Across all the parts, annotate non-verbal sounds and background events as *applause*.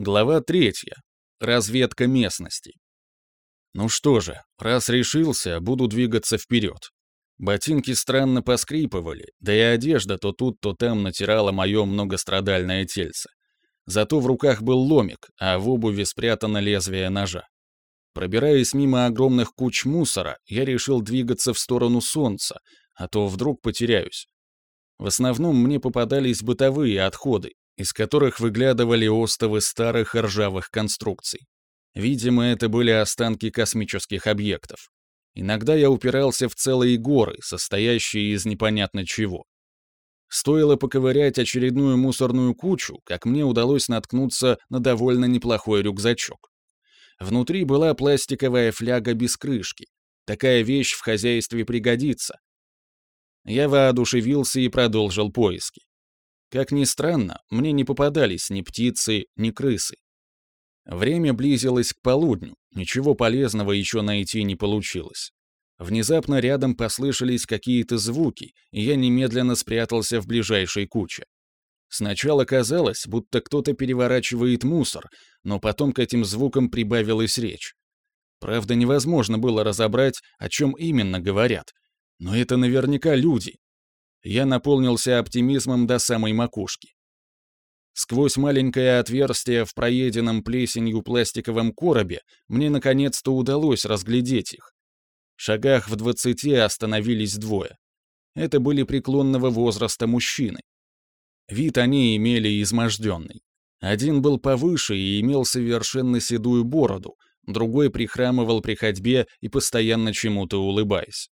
Глава третья. Разведка местности. Ну что же, раз решился, буду двигаться вперед. Ботинки странно поскрипывали, да и одежда то тут, то там натирала мое многострадальное тельце. Зато в руках был ломик, а в обуви спрятано лезвие ножа. Пробираясь мимо огромных куч мусора, я решил двигаться в сторону солнца, а то вдруг потеряюсь. В основном мне попадались бытовые отходы, из которых выглядывали остовы старых ржавых конструкций. Видимо, это были останки космических объектов. Иногда я упирался в целые горы, состоящие из непонятно чего. Стоило поковырять очередную мусорную кучу, как мне удалось наткнуться на довольно неплохой рюкзачок. Внутри была пластиковая фляга без крышки. Такая вещь в хозяйстве пригодится. Я воодушевился и продолжил поиски. Как ни странно, мне не попадались ни птицы, ни крысы. Время близилось к полудню, ничего полезного еще найти не получилось. Внезапно рядом послышались какие-то звуки, и я немедленно спрятался в ближайшей куче. Сначала казалось, будто кто-то переворачивает мусор, но потом к этим звукам прибавилась речь. Правда, невозможно было разобрать, о чем именно говорят. Но это наверняка люди, я наполнился оптимизмом до самой макушки. Сквозь маленькое отверстие в проеденном плесенью пластиковом коробе мне наконец-то удалось разглядеть их. В шагах в двадцати остановились двое. Это были преклонного возраста мужчины. Вид они имели изможденный. Один был повыше и имел совершенно седую бороду, другой прихрамывал при ходьбе и постоянно чему-то улыбаясь.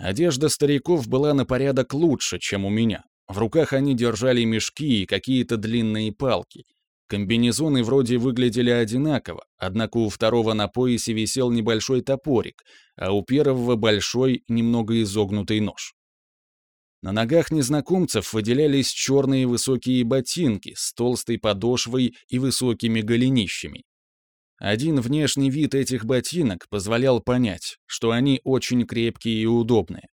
Одежда стариков была на порядок лучше, чем у меня. В руках они держали мешки и какие-то длинные палки. Комбинезоны вроде выглядели одинаково, однако у второго на поясе висел небольшой топорик, а у первого большой, немного изогнутый нож. На ногах незнакомцев выделялись черные высокие ботинки с толстой подошвой и высокими голенищами. Один внешний вид этих ботинок позволял понять, что они очень крепкие и удобные.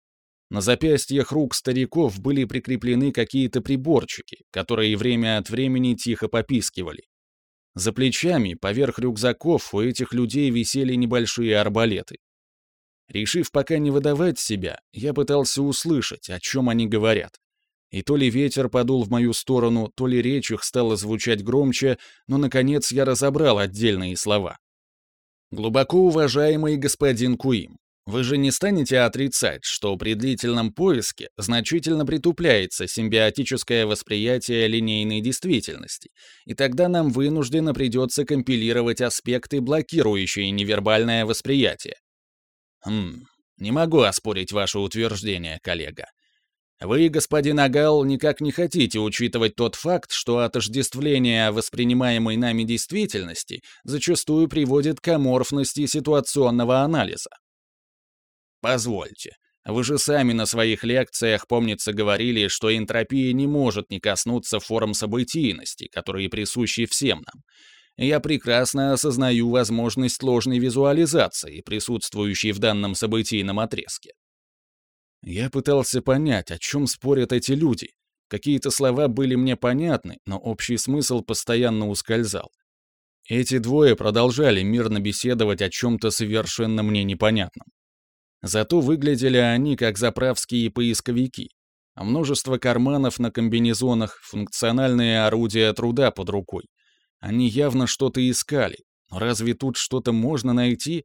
На запястьях рук стариков были прикреплены какие-то приборчики, которые время от времени тихо попискивали. За плечами, поверх рюкзаков, у этих людей висели небольшие арбалеты. Решив пока не выдавать себя, я пытался услышать, о чем они говорят. И то ли ветер подул в мою сторону, то ли речь их стала звучать громче, но, наконец, я разобрал отдельные слова. «Глубоко уважаемый господин Куим, вы же не станете отрицать, что при длительном поиске значительно притупляется симбиотическое восприятие линейной действительности, и тогда нам вынужденно придется компилировать аспекты, блокирующие невербальное восприятие. Хм, не могу оспорить ваше утверждение, коллега. Вы, господин Агал, никак не хотите учитывать тот факт, что отождествление воспринимаемой нами действительности зачастую приводит к аморфности ситуационного анализа. Позвольте, вы же сами на своих лекциях, помнится, говорили, что энтропия не может не коснуться форм событийности, которые присущи всем нам. Я прекрасно осознаю возможность ложной визуализации, присутствующей в данном событийном отрезке. Я пытался понять, о чем спорят эти люди. Какие-то слова были мне понятны, но общий смысл постоянно ускользал. Эти двое продолжали мирно беседовать о чем-то совершенно мне непонятном. Зато выглядели они как заправские поисковики. А множество карманов на комбинезонах, функциональные орудия труда под рукой. Они явно что-то искали. Но разве тут что-то можно найти?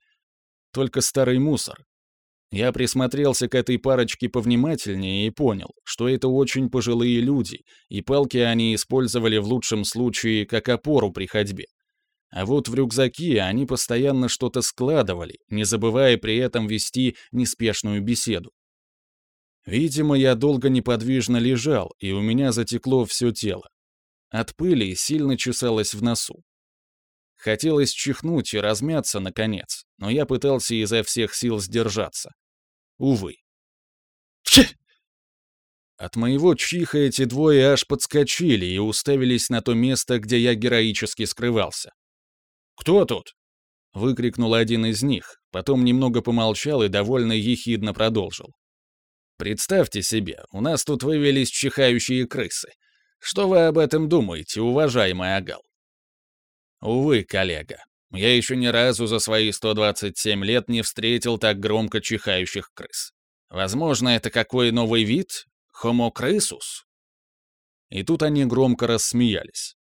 Только старый мусор, я присмотрелся к этой парочке повнимательнее и понял, что это очень пожилые люди, и палки они использовали в лучшем случае как опору при ходьбе. А вот в рюкзаке они постоянно что-то складывали, не забывая при этом вести неспешную беседу. Видимо, я долго неподвижно лежал, и у меня затекло все тело. От пыли сильно чесалось в носу. Хотелось чихнуть и размяться, наконец, но я пытался изо всех сил сдержаться. Увы. Фе! От моего чиха эти двое аж подскочили и уставились на то место, где я героически скрывался. «Кто тут?» — выкрикнул один из них, потом немного помолчал и довольно ехидно продолжил. «Представьте себе, у нас тут вывелись чихающие крысы. Что вы об этом думаете, уважаемый Агал?» Увы, коллега, я еще ни разу за свои 127 лет не встретил так громко чихающих крыс. Возможно, это какой новый вид? Homo крысус? И тут они громко рассмеялись.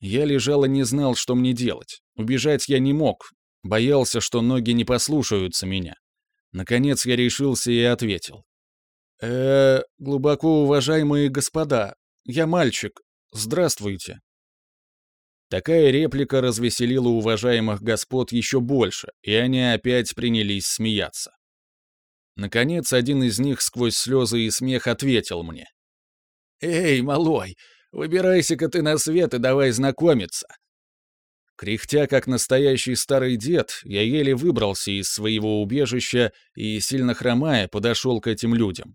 Я лежал и не знал, что мне делать. Убежать я не мог. Боялся, что ноги не послушаются меня. Наконец я решился и ответил. э глубоко уважаемые господа, я мальчик. Здравствуйте». Такая реплика развеселила уважаемых господ еще больше, и они опять принялись смеяться. Наконец, один из них сквозь слезы и смех ответил мне. «Эй, малой, выбирайся-ка ты на свет и давай знакомиться». Кряхтя, как настоящий старый дед, я еле выбрался из своего убежища и, сильно хромая, подошел к этим людям.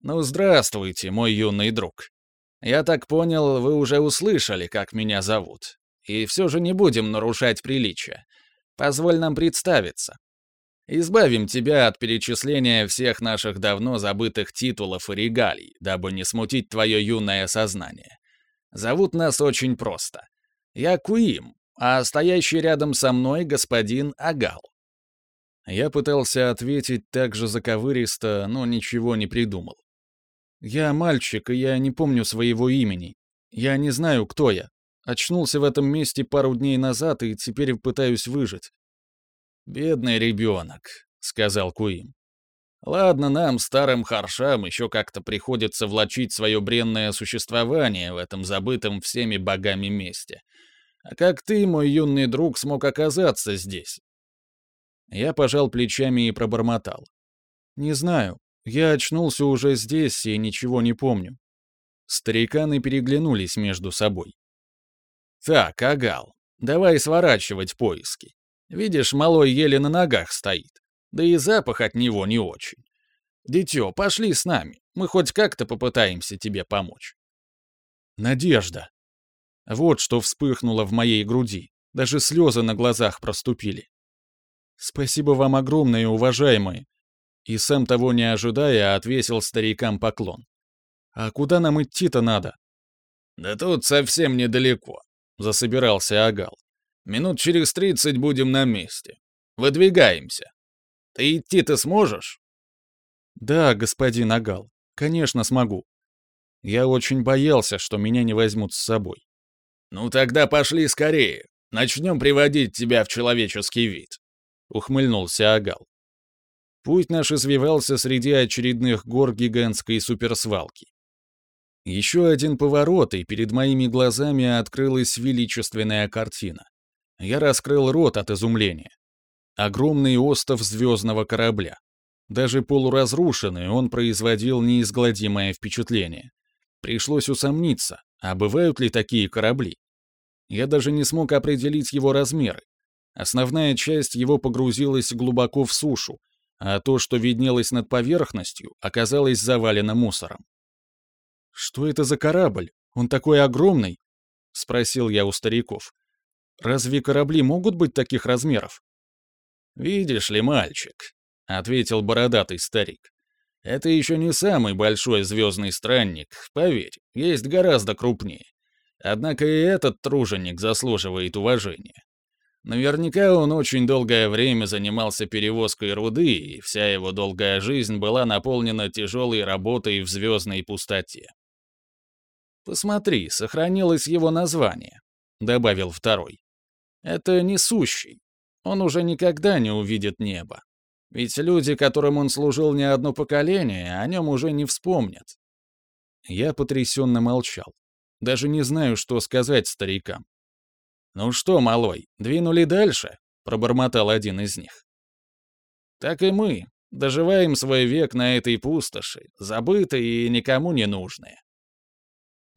«Ну, здравствуйте, мой юный друг. Я так понял, вы уже услышали, как меня зовут. И все же не будем нарушать приличия. Позволь нам представиться. Избавим тебя от перечисления всех наших давно забытых титулов и регалий, дабы не смутить твое юное сознание. Зовут нас очень просто. Я Куим, а стоящий рядом со мной господин Агал. Я пытался ответить так же заковыристо, но ничего не придумал. Я мальчик, и я не помню своего имени. Я не знаю, кто я. Очнулся в этом месте пару дней назад и теперь пытаюсь выжить. «Бедный ребенок», — сказал Куим. «Ладно, нам, старым харшам, еще как-то приходится влачить свое бренное существование в этом забытом всеми богами месте. А как ты, мой юный друг, смог оказаться здесь?» Я пожал плечами и пробормотал. «Не знаю. Я очнулся уже здесь и ничего не помню». Стариканы переглянулись между собой. «Так, Агал, давай сворачивать поиски. Видишь, малой еле на ногах стоит. Да и запах от него не очень. Дитё, пошли с нами. Мы хоть как-то попытаемся тебе помочь. Надежда. Вот что вспыхнуло в моей груди. Даже слезы на глазах проступили. Спасибо вам огромное, уважаемые. И сам того не ожидая, отвесил старикам поклон. А куда нам идти-то надо? Да тут совсем недалеко, засобирался Агал. Минут через тридцать будем на месте. Выдвигаемся. Ты идти-то сможешь? Да, господин Агал, конечно смогу. Я очень боялся, что меня не возьмут с собой. Ну тогда пошли скорее. Начнем приводить тебя в человеческий вид. Ухмыльнулся Агал. Путь наш извивался среди очередных гор гигантской суперсвалки. Еще один поворот, и перед моими глазами открылась величественная картина. Я раскрыл рот от изумления. Огромный остов звездного корабля. Даже полуразрушенный он производил неизгладимое впечатление. Пришлось усомниться, а бывают ли такие корабли? Я даже не смог определить его размеры. Основная часть его погрузилась глубоко в сушу, а то, что виднелось над поверхностью, оказалось завалено мусором. «Что это за корабль? Он такой огромный?» — спросил я у стариков. Разве корабли могут быть таких размеров? «Видишь ли, мальчик», — ответил бородатый старик, — «это еще не самый большой звездный странник, поверь, есть гораздо крупнее. Однако и этот труженик заслуживает уважения. Наверняка он очень долгое время занимался перевозкой руды, и вся его долгая жизнь была наполнена тяжелой работой в звездной пустоте. «Посмотри, сохранилось его название», — добавил второй. Это несущий. Он уже никогда не увидит небо. Ведь люди, которым он служил не одно поколение, о нем уже не вспомнят. Я потрясенно молчал. Даже не знаю, что сказать старикам. «Ну что, малой, двинули дальше?» — пробормотал один из них. «Так и мы. Доживаем свой век на этой пустоши, забытые и никому не нужные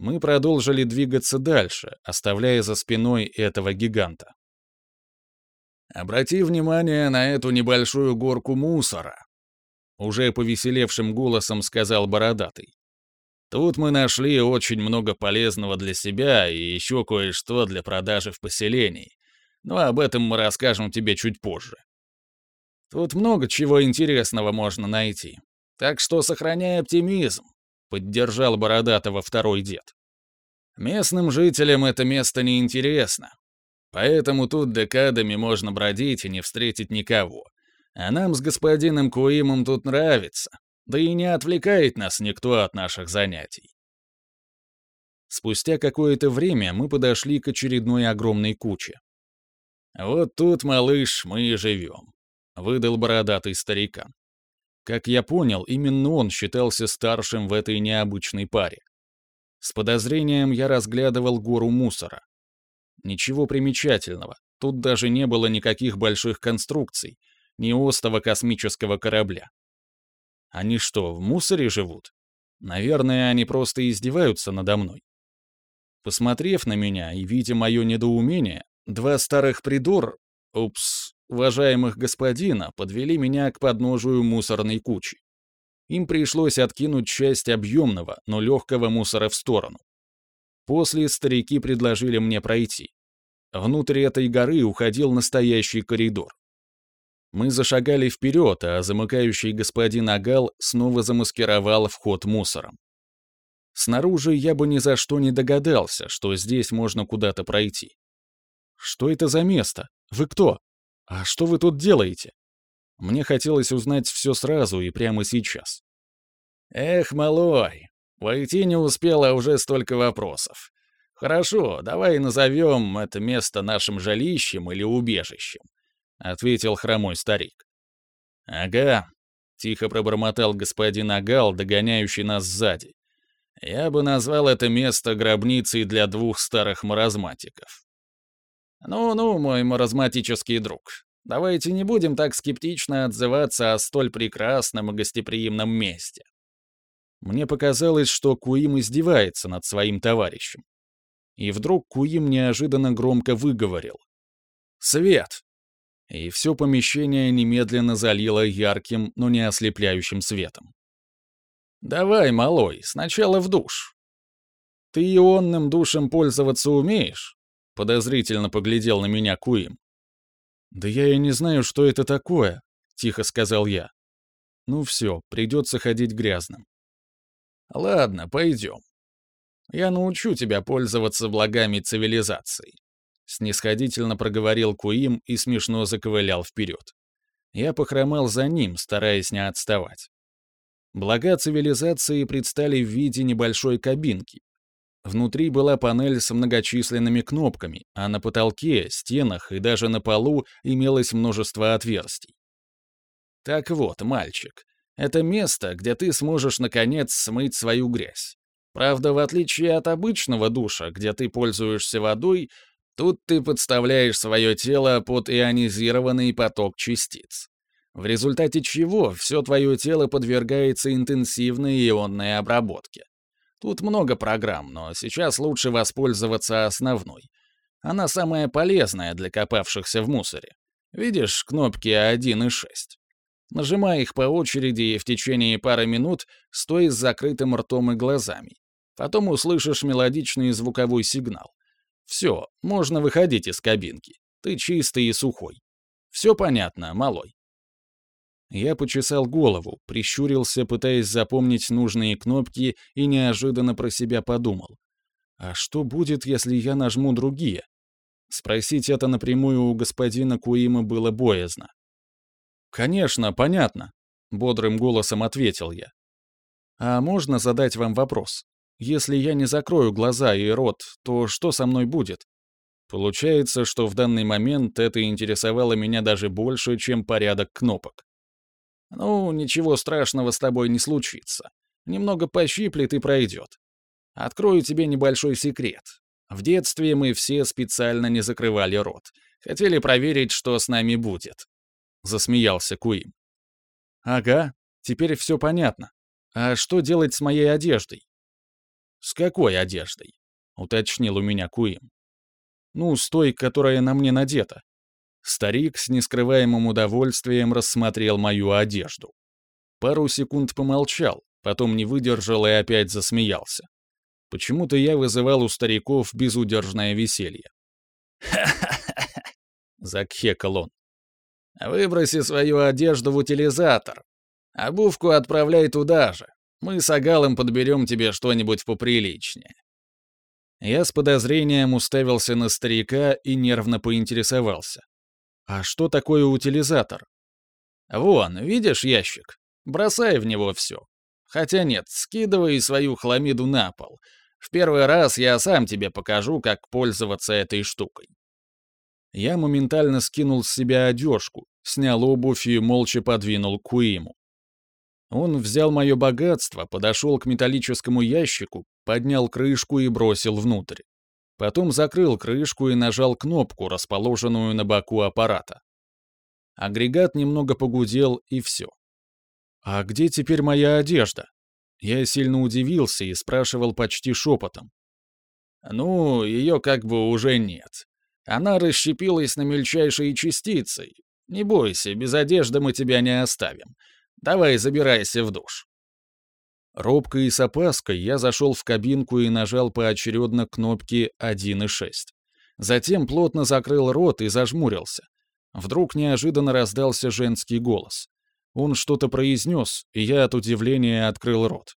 мы продолжили двигаться дальше, оставляя за спиной этого гиганта. «Обрати внимание на эту небольшую горку мусора», — уже повеселевшим голосом сказал Бородатый. «Тут мы нашли очень много полезного для себя и еще кое-что для продажи в поселении, но об этом мы расскажем тебе чуть позже. Тут много чего интересного можно найти, так что сохраняй оптимизм, поддержал Бородатого второй дед. Местным жителям это место не интересно. Поэтому тут декадами можно бродить и не встретить никого. А нам с господином Куимом тут нравится. Да и не отвлекает нас никто от наших занятий. Спустя какое-то время мы подошли к очередной огромной куче. «Вот тут, малыш, мы и живем», — выдал бородатый старикан. Как я понял, именно он считался старшим в этой необычной паре. С подозрением я разглядывал гору мусора. Ничего примечательного, тут даже не было никаких больших конструкций, ни остова космического корабля. Они что, в мусоре живут? Наверное, они просто издеваются надо мной. Посмотрев на меня и видя мое недоумение, два старых придур, упс, уважаемых господина, подвели меня к подножию мусорной кучи. Им пришлось откинуть часть объемного, но легкого мусора в сторону. После старики предложили мне пройти. Внутрь этой горы уходил настоящий коридор. Мы зашагали вперед, а замыкающий господин Агал снова замаскировал вход мусором. Снаружи я бы ни за что не догадался, что здесь можно куда-то пройти. Что это за место? Вы кто? А что вы тут делаете? Мне хотелось узнать все сразу и прямо сейчас. Эх, малой, войти не успел, а уже столько вопросов. Хорошо, давай назовем это место нашим жилищем или убежищем, ответил хромой старик. Ага, тихо пробормотал господин Агал, догоняющий нас сзади. Я бы назвал это место гробницей для двух старых маразматиков. Ну-ну, мой маразматический друг, давайте не будем так скептично отзываться о столь прекрасном и гостеприимном месте. Мне показалось, что Куим издевается над своим товарищем. И вдруг Куим неожиданно громко выговорил. «Свет!» И все помещение немедленно залило ярким, но не ослепляющим светом. «Давай, малой, сначала в душ». «Ты ионным душем пользоваться умеешь?» Подозрительно поглядел на меня Куим. «Да я и не знаю, что это такое», — тихо сказал я. «Ну все, придется ходить грязным». «Ладно, пойдем. Я научу тебя пользоваться благами цивилизации», — снисходительно проговорил Куим и смешно заковылял вперед. Я похромал за ним, стараясь не отставать. Блага цивилизации предстали в виде небольшой кабинки. Внутри была панель с многочисленными кнопками, а на потолке, стенах и даже на полу имелось множество отверстий. Так вот, мальчик, это место, где ты сможешь наконец смыть свою грязь. Правда, в отличие от обычного душа, где ты пользуешься водой, тут ты подставляешь свое тело под ионизированный поток частиц в результате чего все твое тело подвергается интенсивной ионной обработке. Тут много программ, но сейчас лучше воспользоваться основной. Она самая полезная для копавшихся в мусоре. Видишь кнопки 1 и 6? Нажимай их по очереди и в течение пары минут стой с закрытым ртом и глазами. Потом услышишь мелодичный звуковой сигнал. Все, можно выходить из кабинки. Ты чистый и сухой. Все понятно, малой. Я почесал голову, прищурился, пытаясь запомнить нужные кнопки, и неожиданно про себя подумал. А что будет, если я нажму другие? Спросить это напрямую у господина Куима было боязно. «Конечно, понятно», — бодрым голосом ответил я. «А можно задать вам вопрос? Если я не закрою глаза и рот, то что со мной будет?» Получается, что в данный момент это интересовало меня даже больше, чем порядок кнопок. Ну, ничего страшного с тобой не случится. Немного пощиплет и пройдет. Открою тебе небольшой секрет. В детстве мы все специально не закрывали рот. Хотели проверить, что с нами будет. Засмеялся Куим. Ага, теперь все понятно. А что делать с моей одеждой? С какой одеждой? Уточнил у меня Куим. Ну, с той, которая на мне надета. Старик с нескрываемым удовольствием рассмотрел мою одежду. Пару секунд помолчал, потом не выдержал и опять засмеялся. Почему-то я вызывал у стариков безудержное веселье. «Ха-ха-ха!» *laughs* — закхекал он. «Выброси свою одежду в утилизатор. Обувку отправляй туда же. Мы с Агалом подберем тебе что-нибудь поприличнее». Я с подозрением уставился на старика и нервно поинтересовался. «А что такое утилизатор?» «Вон, видишь ящик? Бросай в него все. Хотя нет, скидывай свою хламиду на пол. В первый раз я сам тебе покажу, как пользоваться этой штукой». Я моментально скинул с себя одежку, снял обувь и молча подвинул к Куиму. Он взял мое богатство, подошел к металлическому ящику, поднял крышку и бросил внутрь. Потом закрыл крышку и нажал кнопку, расположенную на боку аппарата. Агрегат немного погудел, и все. «А где теперь моя одежда?» Я сильно удивился и спрашивал почти шепотом. «Ну, ее как бы уже нет. Она расщепилась на мельчайшие частицы. Не бойся, без одежды мы тебя не оставим. Давай забирайся в душ». Робко и с опаской я зашел в кабинку и нажал поочередно кнопки 1 и 6. Затем плотно закрыл рот и зажмурился. Вдруг неожиданно раздался женский голос. Он что-то произнес, и я от удивления открыл рот.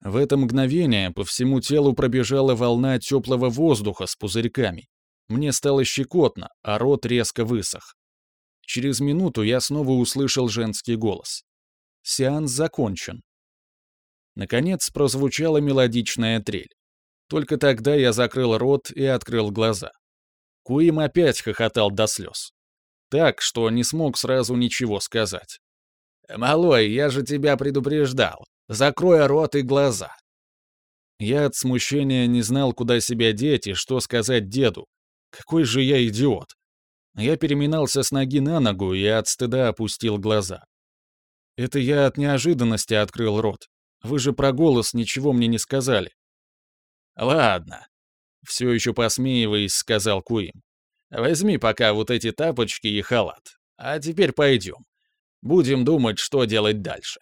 В это мгновение по всему телу пробежала волна теплого воздуха с пузырьками. Мне стало щекотно, а рот резко высох. Через минуту я снова услышал женский голос. Сеанс закончен. Наконец прозвучала мелодичная трель. Только тогда я закрыл рот и открыл глаза. Куим опять хохотал до слез. Так, что не смог сразу ничего сказать. «Малой, я же тебя предупреждал. Закрой рот и глаза». Я от смущения не знал, куда себя деть и что сказать деду. Какой же я идиот. Я переминался с ноги на ногу и от стыда опустил глаза. Это я от неожиданности открыл рот. Вы же про голос ничего мне не сказали. Ладно. Все еще посмеиваясь, сказал Куим. Возьми пока вот эти тапочки и халат. А теперь пойдем. Будем думать, что делать дальше.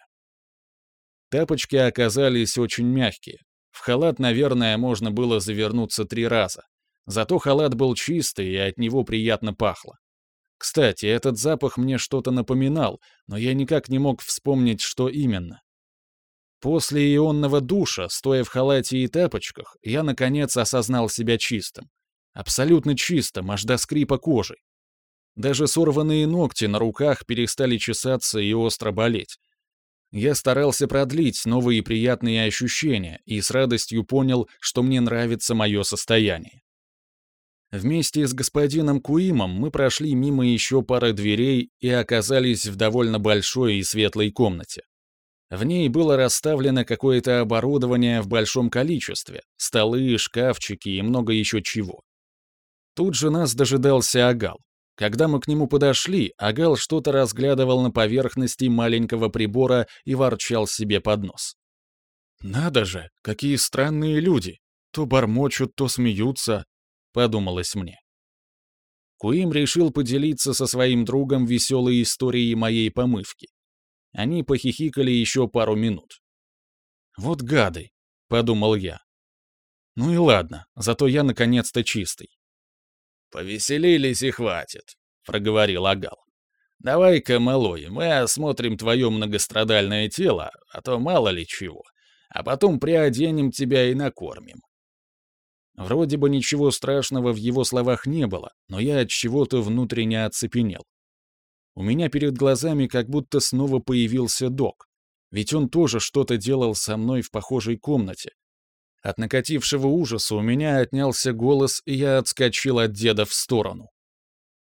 Тапочки оказались очень мягкие. В халат, наверное, можно было завернуться три раза. Зато халат был чистый, и от него приятно пахло. Кстати, этот запах мне что-то напоминал, но я никак не мог вспомнить, что именно. После ионного душа, стоя в халате и тапочках, я, наконец, осознал себя чистым. Абсолютно чистым, аж до скрипа кожи. Даже сорванные ногти на руках перестали чесаться и остро болеть. Я старался продлить новые приятные ощущения и с радостью понял, что мне нравится мое состояние. Вместе с господином Куимом мы прошли мимо еще пары дверей и оказались в довольно большой и светлой комнате. В ней было расставлено какое-то оборудование в большом количестве, столы, шкафчики и много еще чего. Тут же нас дожидался Агал. Когда мы к нему подошли, Агал что-то разглядывал на поверхности маленького прибора и ворчал себе под нос. «Надо же, какие странные люди! То бормочут, то смеются, подумалось мне. Куим решил поделиться со своим другом веселой историей моей помывки. Они похихикали еще пару минут. «Вот гады», — подумал я. «Ну и ладно, зато я наконец-то чистый». «Повеселились и хватит», — проговорил Агал. «Давай-ка, малой, мы осмотрим твое многострадальное тело, а то мало ли чего, а потом приоденем тебя и накормим. Вроде бы ничего страшного в его словах не было, но я от чего-то внутренне оцепенел. У меня перед глазами как будто снова появился док. Ведь он тоже что-то делал со мной в похожей комнате. От накатившего ужаса у меня отнялся голос, и я отскочил от деда в сторону.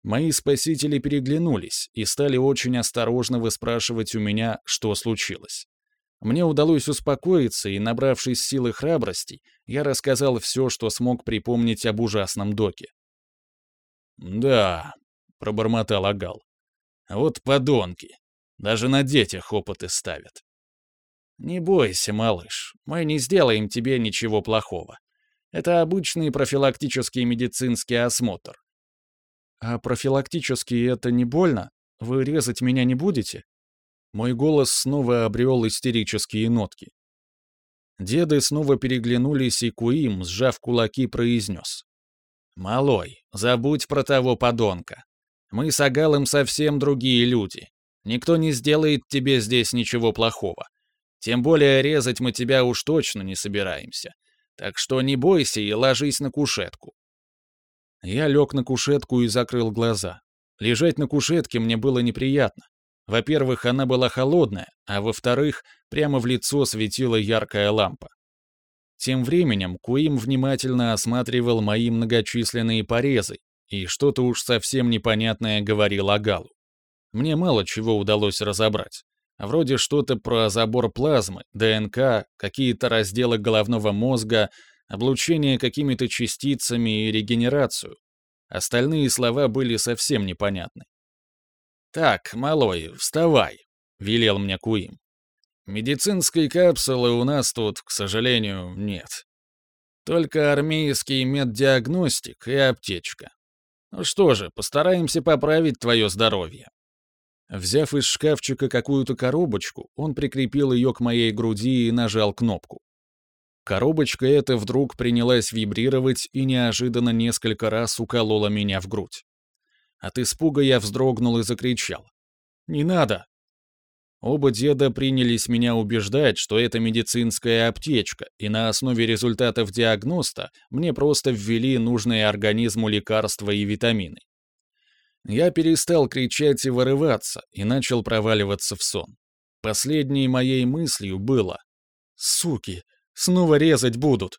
Мои спасители переглянулись и стали очень осторожно выспрашивать у меня, что случилось. Мне удалось успокоиться, и, набравшись силы храбрости, я рассказал все, что смог припомнить об ужасном доке. «Да», — пробормотал Агал, — «вот подонки. Даже на детях опыты ставят». «Не бойся, малыш, мы не сделаем тебе ничего плохого. Это обычный профилактический медицинский осмотр». «А профилактический это не больно? Вы резать меня не будете?» Мой голос снова обрел истерические нотки. Деды снова переглянулись, и Куим, сжав кулаки, произнес. «Малой, забудь про того подонка. Мы с Агалом совсем другие люди. Никто не сделает тебе здесь ничего плохого. Тем более резать мы тебя уж точно не собираемся. Так что не бойся и ложись на кушетку». Я лег на кушетку и закрыл глаза. Лежать на кушетке мне было неприятно. Во-первых, она была холодная, а во-вторых, прямо в лицо светила яркая лампа. Тем временем Куим внимательно осматривал мои многочисленные порезы и что-то уж совсем непонятное говорил о Галу. Мне мало чего удалось разобрать. Вроде что-то про забор плазмы, ДНК, какие-то разделы головного мозга, облучение какими-то частицами и регенерацию. Остальные слова были совсем непонятны. «Так, малой, вставай», — велел мне Куим. «Медицинской капсулы у нас тут, к сожалению, нет. Только армейский меддиагностик и аптечка. Ну что же, постараемся поправить твое здоровье». Взяв из шкафчика какую-то коробочку, он прикрепил ее к моей груди и нажал кнопку. Коробочка эта вдруг принялась вибрировать и неожиданно несколько раз уколола меня в грудь. От испуга я вздрогнул и закричал. «Не надо!» Оба деда принялись меня убеждать, что это медицинская аптечка, и на основе результатов диагноста мне просто ввели нужные организму лекарства и витамины. Я перестал кричать и вырываться, и начал проваливаться в сон. Последней моей мыслью было «Суки, снова резать будут!